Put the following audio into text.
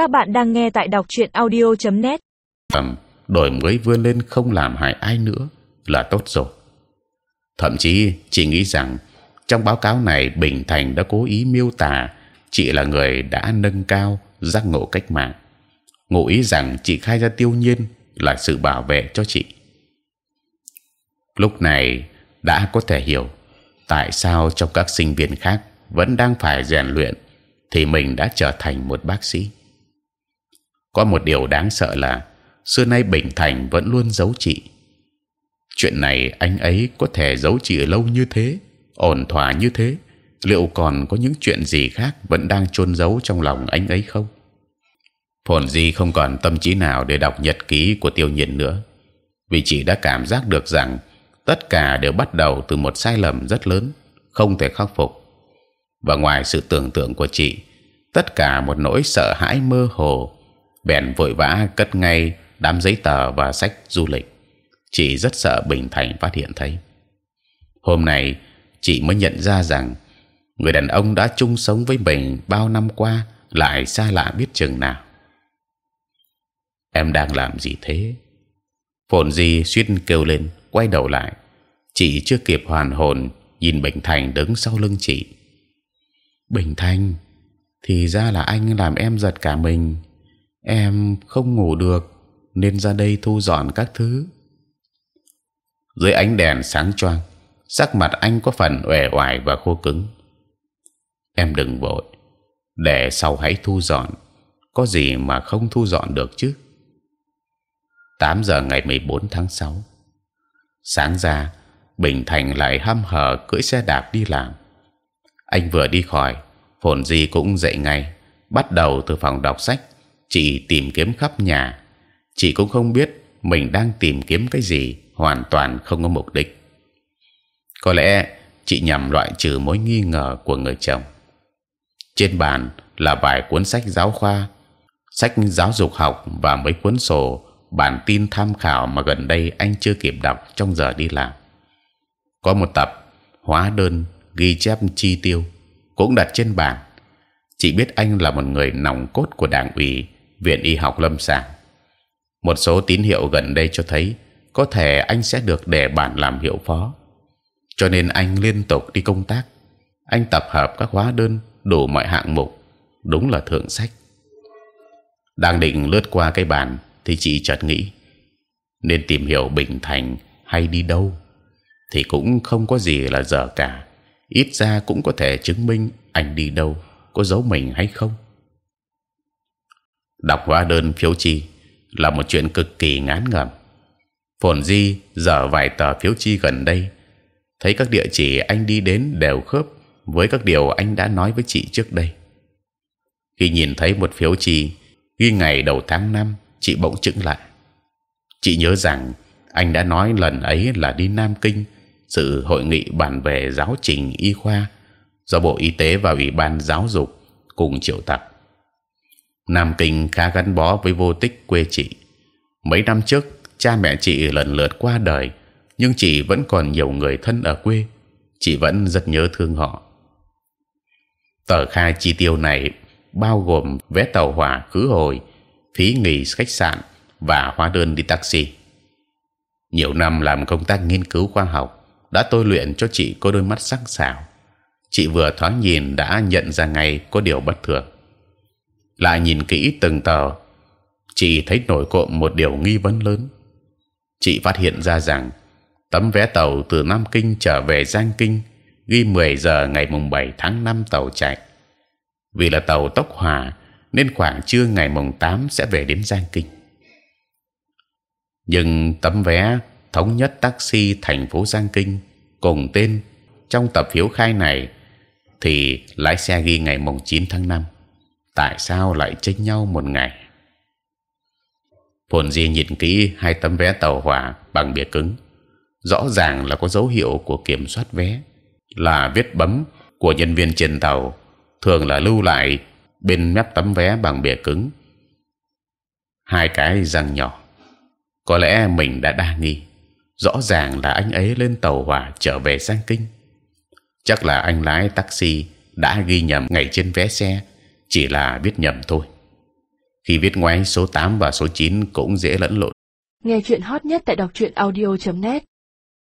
Các bạn đang nghe tại đọc truyện audio.net. Đổi mới vươn lên không làm hại ai nữa là tốt rồi. Thậm chí chị nghĩ rằng trong báo cáo này Bình Thành đã cố ý miêu tả chị là người đã nâng cao giác ngộ cách mạng, ngụ ý rằng chị khai ra tiêu nhiên là sự bảo vệ cho chị. Lúc này đã có thể hiểu tại sao trong các sinh viên khác vẫn đang phải rèn luyện thì mình đã trở thành một bác sĩ. Có một điều đáng sợ là xưa nay Bình Thành vẫn luôn giấu chị. Chuyện này anh ấy có thể giấu chị lâu như thế, ổn thỏa như thế, liệu còn có những chuyện gì khác vẫn đang chôn giấu trong lòng anh ấy không? Phồn Di không còn tâm trí nào để đọc nhật ký của Tiêu Nhiên nữa, vì chị đã cảm giác được rằng tất cả đều bắt đầu từ một sai lầm rất lớn, không thể khắc phục. Và ngoài sự tưởng tượng của chị, tất cả một nỗi sợ hãi mơ hồ, bèn vội vã cất ngay đám giấy tờ và sách du lịch. Chị rất sợ Bình Thành phát hiện thấy. Hôm nay chị mới nhận ra rằng người đàn ông đã chung sống với mình bao năm qua lại xa lạ biết chừng nào. Em đang làm gì thế? Phồn Di suýt kêu lên, quay đầu lại. Chị chưa kịp hoàn hồn, nhìn Bình Thành đứng sau lưng chị. Bình Thành, thì ra là anh làm em giật cả mình. Em không ngủ được, nên ra đây thu dọn các thứ. Dưới ánh đèn sáng choang, sắc mặt anh có phần uể oải và khô cứng. Em đừng vội, để sau hãy thu dọn. Có gì mà không thu dọn được chứ? 8 giờ ngày 14 tháng 6 sáng ra Bình Thành lại hăm hở cưỡi xe đạp đi làm. Anh vừa đi khỏi, phồn di cũng dậy ngay, bắt đầu từ phòng đọc sách. Chị tìm kiếm khắp nhà, chị cũng không biết mình đang tìm kiếm cái gì, hoàn toàn không có mục đích. Có lẽ chị nhằm loại trừ mối nghi ngờ của người chồng. Trên bàn là vài cuốn sách giáo khoa, sách giáo dục học và mấy cuốn sổ bản tin tham khảo mà gần đây anh chưa kịp đọc trong giờ đi làm. Có một tập hóa đơn ghi chép chi tiêu cũng đặt trên bàn. Chị biết anh là một người nòng cốt của đảng ủy viện y học lâm sàng. Một số tín hiệu gần đây cho thấy có thể anh sẽ được đề bản làm hiệu phó. Cho nên anh liên tục đi công tác. Anh tập hợp các hóa đơn đủ mọi hạng mục, đúng là thượng sách. Đang định lướt qua cái bàn thì chị chợt nghĩ nên tìm hiểu Bình Thành hay đi đâu thì cũng không có gì là dở cả ít ra cũng có thể chứng minh anh đi đâu có giấu mình hay không đọc hóa đơn phiếu chi là một chuyện cực kỳ ngán ngẩm phồn di dở vài tờ phiếu chi gần đây, thấy các địa chỉ anh đi đến đều khớp với các điều anh đã nói với chị trước đây khi nhìn thấy một phiếu chi ghi ngày đầu tháng năm, chị bỗng chững lại. Chị nhớ rằng anh đã nói lần ấy là đi Nam Kinh, sự hội nghị bàn về giáo trình y khoa do Bộ Y tế và Ủy ban Giáo dục cùng triệu tập. Nam Kinh khá gắn bó với vô tích quê chị. Mấy năm trước, cha mẹ chị lần lượt qua đời, nhưng chị vẫn còn nhiều người thân ở quê. Chị vẫn rất nhớ thương họ. Tờ khai chi tiêu này bao gồm vé tàu hỏa khứ hồi phí nghỉ khách sạn và hóa đơn đi taxi. Nhiều năm làm công tác nghiên cứu khoa học đã tôi luyện cho chị có đôi mắt sắc sảo. Chị vừa thoáng nhìn đã nhận ra ngay có điều bất thường. Lại nhìn kỹ từng tờ, chị thấy nổi cộm một điều nghi vấn lớn. Chị phát hiện ra rằng tấm vé tàu từ Nam Kinh trở về Giang Kinh ghi 10 giờ ngày mùng 7 tháng 5 tàu chạy. Vì là tàu tốc hòa nên khoảng trưa ngày mùng 8 sẽ về đến Giang Kinh. Nhưng tấm vé thống nhất taxi thành phố Giang Kinh cùng tên trong tập phiếu khai này thì lái xe ghi ngày mùng 9 tháng 5 tại sao lại chênh nhau một ngày? Phồn Di nhìn kỹ hai tấm vé tàu hỏa bằng bìa cứng, rõ ràng là có dấu hiệu của kiểm soát vé, là viết bấm của nhân viên trên tàu, thường là lưu lại bên mép tấm vé bằng bìa cứng. Hai cái răng nhỏ. Có lẽ mình đã đa nghi. Rõ ràng là anh ấy lên tàu hỏa trở về sang kinh. Chắc là anh lái taxi đã ghi nhầm ngày trên vé xe chỉ là viết nhầm thôi. Khi viết ngoái số 8 và số 9 cũng dễ lẫn lộn. Nghe chuyện hot nhất tại đọc truyện audio.net